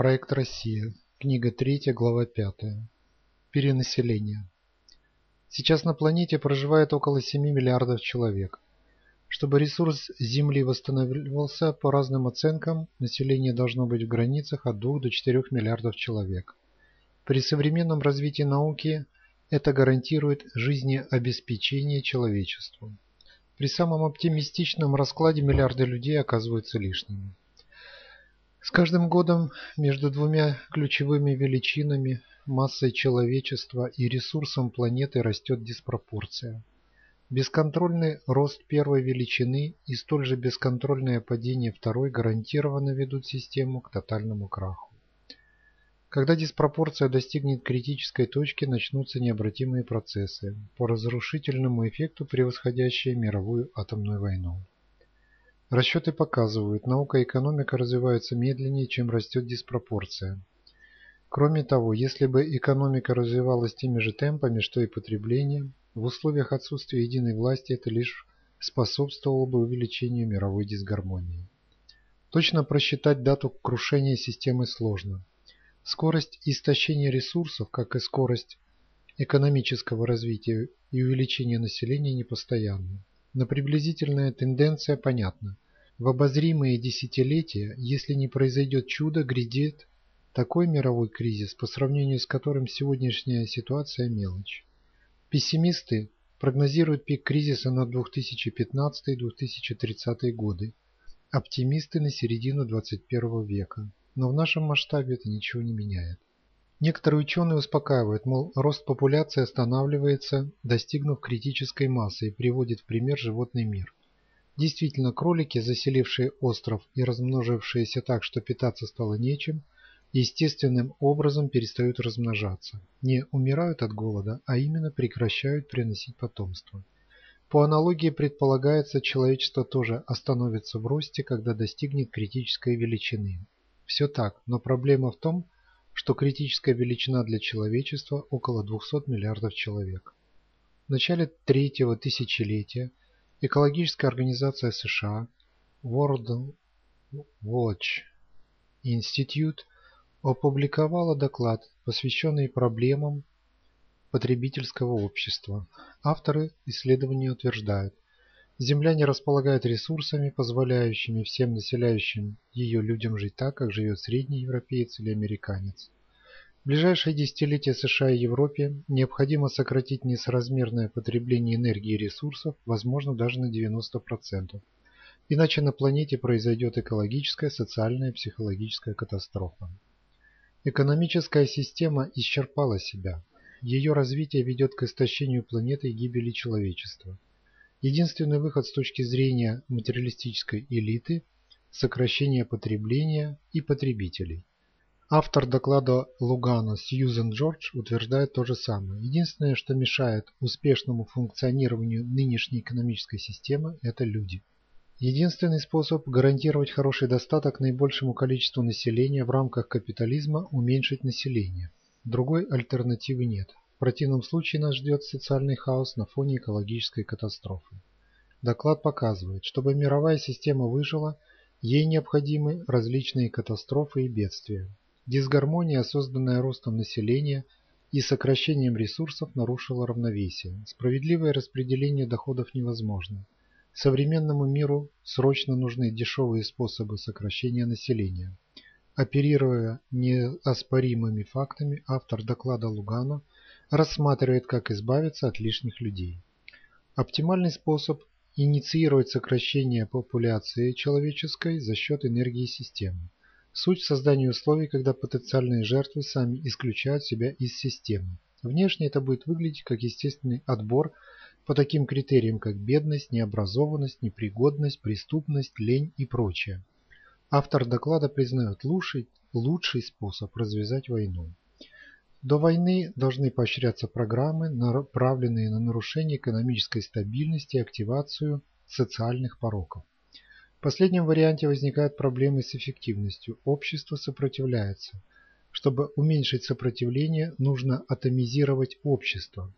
Проект «Россия». Книга 3, глава 5. Перенаселение. Сейчас на планете проживает около 7 миллиардов человек. Чтобы ресурс Земли восстанавливался, по разным оценкам, население должно быть в границах от 2 до 4 миллиардов человек. При современном развитии науки это гарантирует жизнеобеспечение человечеству. При самом оптимистичном раскладе миллиарды людей оказываются лишними. С каждым годом между двумя ключевыми величинами – массой человечества и ресурсом планеты растет диспропорция. Бесконтрольный рост первой величины и столь же бесконтрольное падение второй гарантированно ведут систему к тотальному краху. Когда диспропорция достигнет критической точки, начнутся необратимые процессы, по разрушительному эффекту превосходящие мировую атомную войну. Расчеты показывают, наука и экономика развиваются медленнее, чем растет диспропорция. Кроме того, если бы экономика развивалась теми же темпами, что и потребление, в условиях отсутствия единой власти это лишь способствовало бы увеличению мировой дисгармонии. Точно просчитать дату крушения системы сложно. Скорость истощения ресурсов, как и скорость экономического развития и увеличения населения непостоянны. Но приблизительная тенденция понятна. В обозримые десятилетия, если не произойдет чудо, грядет такой мировой кризис, по сравнению с которым сегодняшняя ситуация мелочь. Пессимисты прогнозируют пик кризиса на 2015-2030 годы, оптимисты на середину 21 века. Но в нашем масштабе это ничего не меняет. Некоторые ученые успокаивают, мол, рост популяции останавливается, достигнув критической массы и приводит в пример животный мир. Действительно, кролики, заселившие остров и размножившиеся так, что питаться стало нечем, естественным образом перестают размножаться. Не умирают от голода, а именно прекращают приносить потомство. По аналогии предполагается, человечество тоже остановится в росте, когда достигнет критической величины. Все так, но проблема в том, что критическая величина для человечества около 200 миллиардов человек. В начале третьего тысячелетия экологическая организация США World Watch Institute опубликовала доклад, посвященный проблемам потребительского общества. Авторы исследования утверждают, Земля не располагает ресурсами, позволяющими всем населяющим ее людям жить так, как живет средний европеец или американец. Ближайшие десятилетия США и Европе необходимо сократить несоразмерное потребление энергии и ресурсов, возможно даже на 90%. Иначе на планете произойдет экологическая, социальная и психологическая катастрофа. Экономическая система исчерпала себя. Ее развитие ведет к истощению планеты и гибели человечества. Единственный выход с точки зрения материалистической элиты – сокращение потребления и потребителей. Автор доклада Лугана Сьюзен Джордж утверждает то же самое. Единственное, что мешает успешному функционированию нынешней экономической системы – это люди. Единственный способ гарантировать хороший достаток наибольшему количеству населения в рамках капитализма – уменьшить население. Другой альтернативы нет. В противном случае нас ждет социальный хаос на фоне экологической катастрофы. Доклад показывает, чтобы мировая система выжила, ей необходимы различные катастрофы и бедствия. Дисгармония, созданная ростом населения и сокращением ресурсов, нарушила равновесие. Справедливое распределение доходов невозможно. Современному миру срочно нужны дешевые способы сокращения населения. Оперируя неоспоримыми фактами, автор доклада Лугана рассматривает, как избавиться от лишних людей. Оптимальный способ – инициировать сокращение популяции человеческой за счет энергии системы. Суть в создании условий, когда потенциальные жертвы сами исключают себя из системы. Внешне это будет выглядеть как естественный отбор по таким критериям, как бедность, необразованность, непригодность, преступность, лень и прочее. Автор доклада признает лучший, лучший способ развязать войну. До войны должны поощряться программы, направленные на нарушение экономической стабильности и активацию социальных пороков. В последнем варианте возникают проблемы с эффективностью. Общество сопротивляется. Чтобы уменьшить сопротивление, нужно атомизировать общество.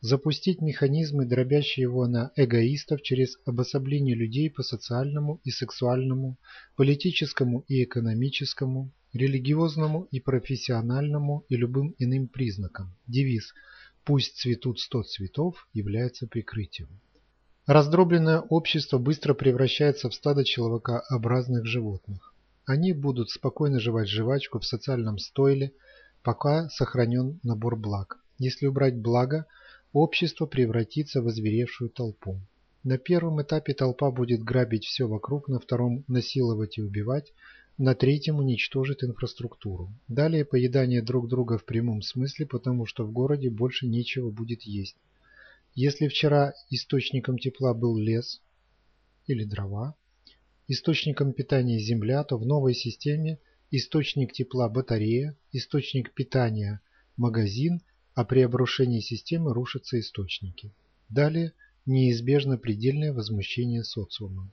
Запустить механизмы, дробящие его на эгоистов через обособление людей по социальному и сексуальному, политическому и экономическому, религиозному и профессиональному и любым иным признакам. Девиз «Пусть цветут сто цветов» является прикрытием. Раздробленное общество быстро превращается в стадо человекообразных животных. Они будут спокойно жевать жвачку в социальном стойле, пока сохранен набор благ. Если убрать благо, общество превратится в озверевшую толпу. На первом этапе толпа будет грабить все вокруг, на втором – насиловать и убивать, на третьем уничтожит инфраструктуру. Далее поедание друг друга в прямом смысле, потому что в городе больше нечего будет есть. Если вчера источником тепла был лес или дрова, источником питания земля, то в новой системе источник тепла батарея, источник питания магазин, а при обрушении системы рушатся источники. Далее неизбежно предельное возмущение социума.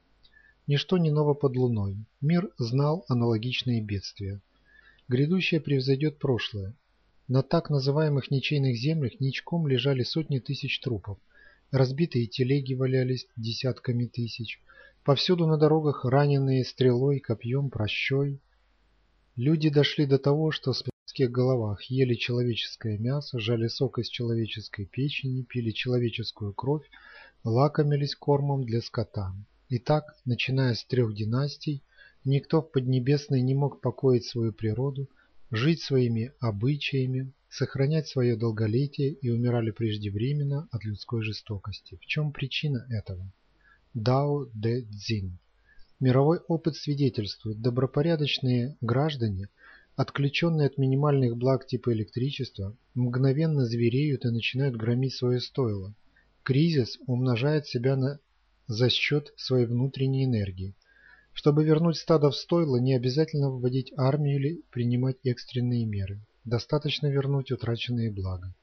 Ничто не ново под луной. Мир знал аналогичные бедствия. Грядущее превзойдет прошлое. На так называемых ничейных землях ничком лежали сотни тысяч трупов. Разбитые телеги валялись десятками тысяч. Повсюду на дорогах раненые стрелой, копьем, прощой. Люди дошли до того, что в людских головах ели человеческое мясо, жали сок из человеческой печени, пили человеческую кровь, лакомились кормом для скота. Итак, начиная с трех династий, никто в Поднебесной не мог покоить свою природу, жить своими обычаями, сохранять свое долголетие и умирали преждевременно от людской жестокости. В чем причина этого? Дао Дэ Цзин. Мировой опыт свидетельствует, добропорядочные граждане, отключенные от минимальных благ типа электричества, мгновенно звереют и начинают громить свое стойло. Кризис умножает себя на за счет своей внутренней энергии. Чтобы вернуть стадо в стойло, не обязательно вводить армию или принимать экстренные меры. Достаточно вернуть утраченные блага.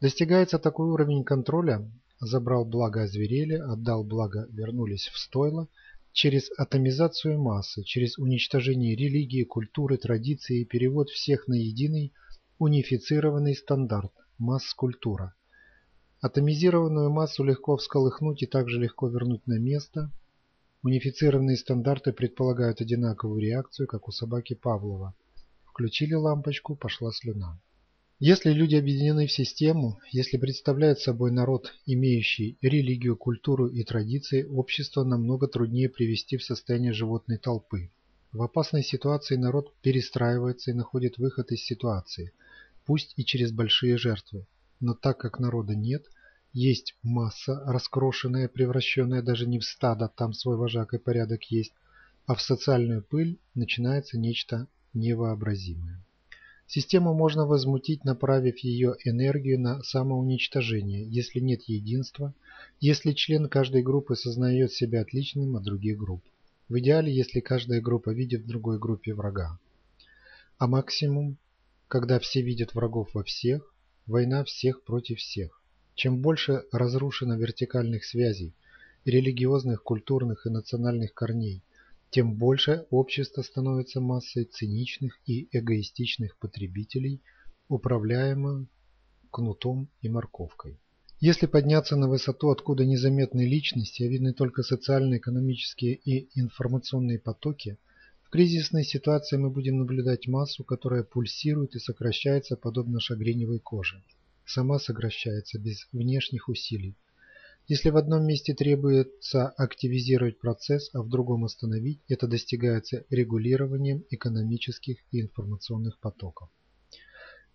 Достигается такой уровень контроля, забрал благо озверели, отдал благо вернулись в стойло, через атомизацию массы, через уничтожение религии, культуры, традиции и перевод всех на единый унифицированный стандарт – масс-культура – Атомизированную массу легко всколыхнуть и также легко вернуть на место. Унифицированные стандарты предполагают одинаковую реакцию, как у собаки Павлова. Включили лампочку, пошла слюна. Если люди объединены в систему, если представляют собой народ, имеющий религию, культуру и традиции, общество намного труднее привести в состояние животной толпы. В опасной ситуации народ перестраивается и находит выход из ситуации, пусть и через большие жертвы. Но так как народа нет, есть масса, раскрошенная, превращенная даже не в стадо, там свой вожак и порядок есть, а в социальную пыль начинается нечто невообразимое. Систему можно возмутить, направив ее энергию на самоуничтожение, если нет единства, если член каждой группы сознает себя отличным от других групп. В идеале, если каждая группа видит в другой группе врага. А максимум, когда все видят врагов во всех, Война всех против всех. Чем больше разрушено вертикальных связей, религиозных, культурных и национальных корней, тем больше общество становится массой циничных и эгоистичных потребителей, управляемым кнутом и морковкой. Если подняться на высоту, откуда незаметны личности, а видны только социально-экономические и информационные потоки, в кризисной ситуации мы будем наблюдать массу, которая пульсирует и сокращается подобно шагреневой коже. Сама сокращается без внешних усилий. Если в одном месте требуется активизировать процесс, а в другом остановить, это достигается регулированием экономических и информационных потоков.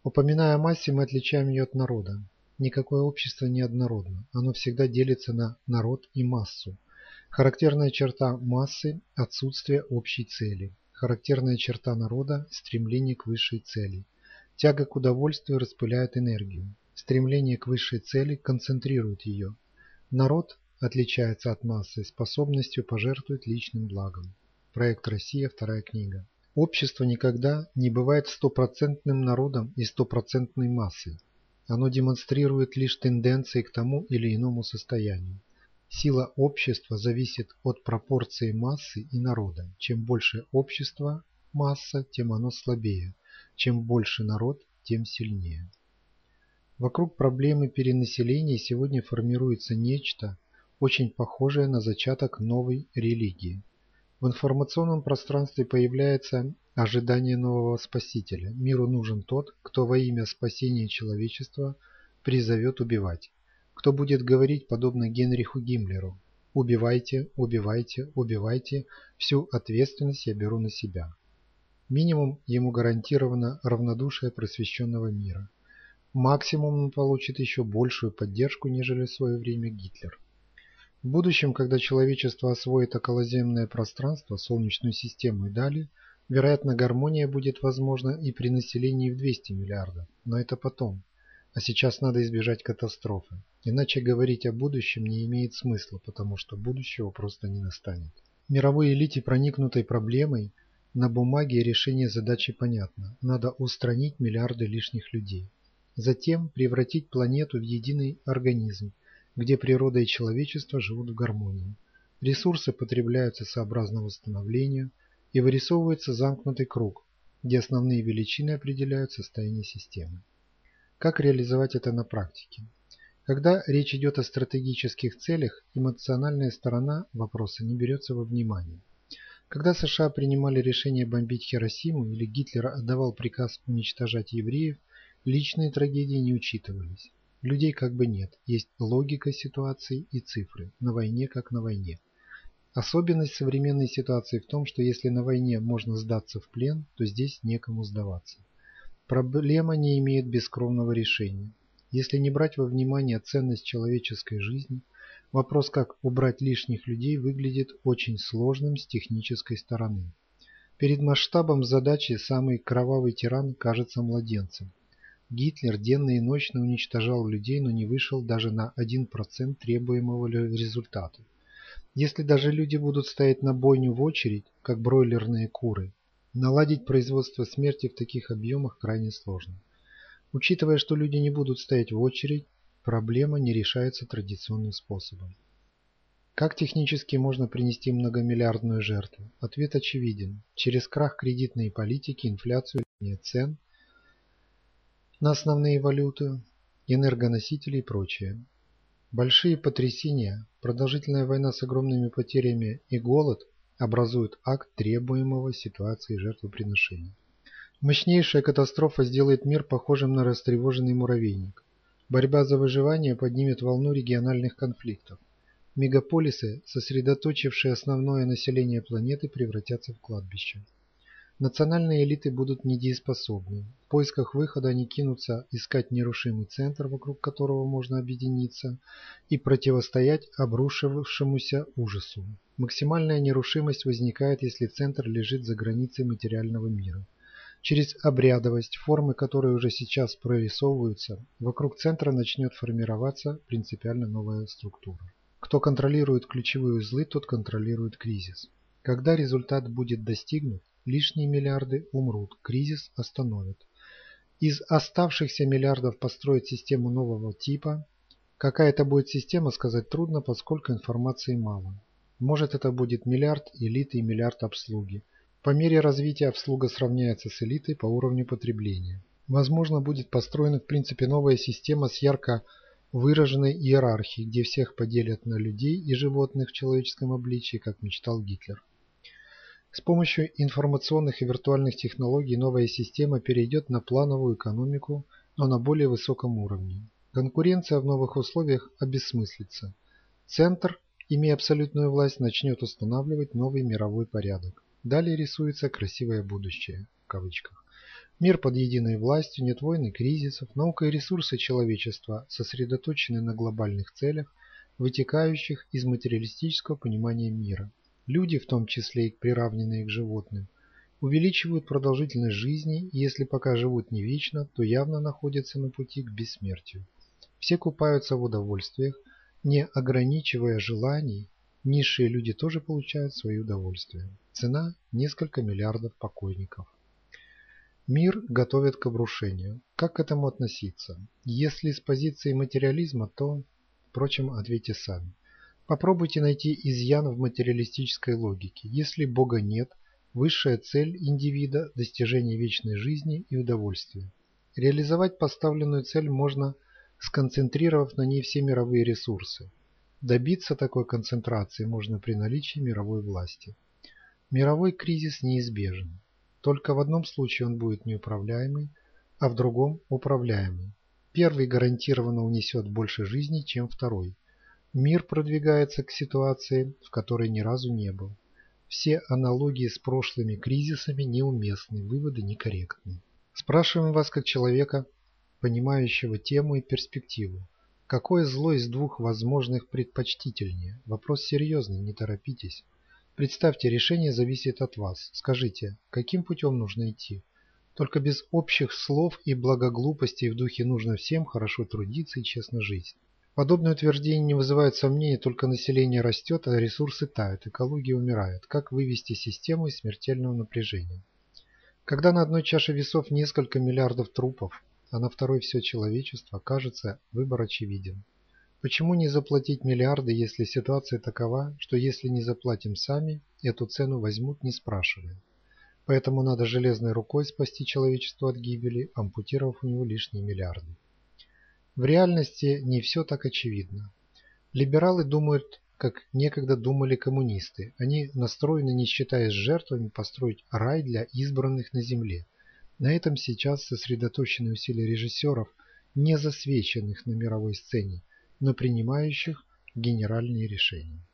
Упоминая о массе, мы отличаем ее от народа. Никакое общество не однородно, оно всегда делится на народ и массу. Характерная черта массы – отсутствие общей цели. Характерная черта народа – стремление к высшей цели. Тяга к удовольствию распыляет энергию. Стремление к высшей цели концентрирует ее. Народ отличается от массы способностью пожертвовать личным благом. Проект «Россия. Вторая книга». Общество никогда не бывает стопроцентным народом и стопроцентной массой. Оно демонстрирует лишь тенденции к тому или иному состоянию. Сила общества зависит от пропорции массы и народа. Чем больше общество, масса, тем оно слабее. Чем больше народ, тем сильнее. Вокруг проблемы перенаселения сегодня формируется нечто, очень похожее на зачаток новой религии. В информационном пространстве появляется ожидание нового спасителя. Миру нужен тот, кто во имя спасения человечества призовет убивать. Кто будет говорить подобно Генриху Гиммлеру «Убивайте, убивайте, убивайте, всю ответственность я беру на себя». Минимум ему гарантировано равнодушие просвещенного мира. Максимум он получит еще большую поддержку, нежели в свое время Гитлер. В будущем, когда человечество освоит околоземное пространство, Солнечную систему и далее, вероятно гармония будет возможна и при населении в 200 миллиардов, но это потом. А сейчас надо избежать катастрофы. Иначе говорить о будущем не имеет смысла, потому что будущего просто не настанет. Мировой элите, проникнутой проблемой, на бумаге решение задачи понятно. Надо устранить миллиарды лишних людей. Затем превратить планету в единый организм, где природа и человечество живут в гармонии. Ресурсы потребляются сообразно восстановлению и вырисовывается замкнутый круг, где основные величины определяют состояние системы. Как реализовать это на практике? Когда речь идет о стратегических целях, эмоциональная сторона вопроса не берется во внимание. Когда США принимали решение бомбить Хиросиму или Гитлер отдавал приказ уничтожать евреев, личные трагедии не учитывались. Людей как бы нет, есть логика ситуации и цифры, на войне как на войне. Особенность современной ситуации в том, что если на войне можно сдаться в плен, то здесь некому сдаваться. Проблема не имеет бескровного решения. Если не брать во внимание ценность человеческой жизни – Вопрос, как убрать лишних людей, выглядит очень сложным с технической стороны. Перед масштабом задачи самый кровавый тиран кажется младенцем. Гитлер денно и ночно уничтожал людей, но не вышел даже на 1% требуемого результата. Если даже люди будут стоять на бойню в очередь, как бройлерные куры, наладить производство смерти в таких объемах крайне сложно. Учитывая, что люди не будут стоять в очередь, Проблема не решается традиционным способом. Как технически можно принести многомиллиардную жертву? Ответ очевиден. Через крах кредитной политики, инфляцию, цен на основные валюты, энергоносители и прочее. Большие потрясения, продолжительная война с огромными потерями и голод образуют акт требуемого ситуации жертвоприношения. Мощнейшая катастрофа сделает мир похожим на растревоженный муравейник. Борьба за выживание поднимет волну региональных конфликтов. Мегаполисы, сосредоточившие основное население планеты, превратятся в кладбище. Национальные элиты будут недееспособны. В поисках выхода они кинутся искать нерушимый центр, вокруг которого можно объединиться, и противостоять обрушившемуся ужасу. Максимальная нерушимость возникает, если центр лежит за границей материального мира. Через обрядовость, формы которой уже сейчас прорисовываются, вокруг центра начнет формироваться принципиально новая структура. Кто контролирует ключевые узлы, тот контролирует кризис. Когда результат будет достигнут, лишние миллиарды умрут, кризис остановит. Из оставшихся миллиардов построить систему нового типа. Какая это будет система, сказать трудно, поскольку информации мало. Может это будет миллиард элиты и миллиард обслуги. По мере развития обслуга сравняется с элитой по уровню потребления. Возможно, будет построена в принципе новая система с ярко выраженной иерархией, где всех поделят на людей и животных в человеческом обличии, как мечтал Гитлер. С помощью информационных и виртуальных технологий новая система перейдет на плановую экономику, но на более высоком уровне. Конкуренция в новых условиях обессмыслится. Центр, имея абсолютную власть, начнет устанавливать новый мировой порядок. Далее рисуется «красивое будущее» в кавычках. Мир под единой властью, нет войн и кризисов, наука и ресурсы человечества сосредоточены на глобальных целях, вытекающих из материалистического понимания мира. Люди, в том числе и приравненные к животным, увеличивают продолжительность жизни и если пока живут не вечно, то явно находятся на пути к бессмертию. Все купаются в удовольствиях, не ограничивая желаний, низшие люди тоже получают свои удовольствия. Цена – несколько миллиардов покойников. Мир готовят к обрушению. Как к этому относиться? Если с позиции материализма, то, впрочем, ответьте сами. Попробуйте найти изъян в материалистической логике. Если Бога нет, высшая цель индивида – достижение вечной жизни и удовольствия. Реализовать поставленную цель можно, сконцентрировав на ней все мировые ресурсы. Добиться такой концентрации можно при наличии мировой власти. Мировой кризис неизбежен. Только в одном случае он будет неуправляемый, а в другом – управляемый. Первый гарантированно унесет больше жизней, чем второй. Мир продвигается к ситуации, в которой ни разу не был. Все аналогии с прошлыми кризисами неуместны, выводы некорректны. Спрашиваем вас как человека, понимающего тему и перспективу. Какое зло из двух возможных предпочтительнее? Вопрос серьезный, не торопитесь. Представьте, решение зависит от вас. Скажите, каким путем нужно идти? Только без общих слов и благоглупостей в духе нужно всем хорошо трудиться и честно жить. Подобное утверждение не вызывает сомнений, только население растет, а ресурсы тают, экология умирает. Как вывести систему из смертельного напряжения? Когда на одной чаше весов несколько миллиардов трупов, а на второй все человечество, кажется, выбор очевиден. Почему не заплатить миллиарды, если ситуация такова, что если не заплатим сами, эту цену возьмут не спрашивая? Поэтому надо железной рукой спасти человечество от гибели, ампутировав у него лишние миллиарды. В реальности не все так очевидно. Либералы думают, как некогда думали коммунисты. Они настроены, не считаясь жертвами, построить рай для избранных на земле. На этом сейчас сосредоточены усилия режиссеров, не засвеченных на мировой сцене, но принимающих генеральные решения.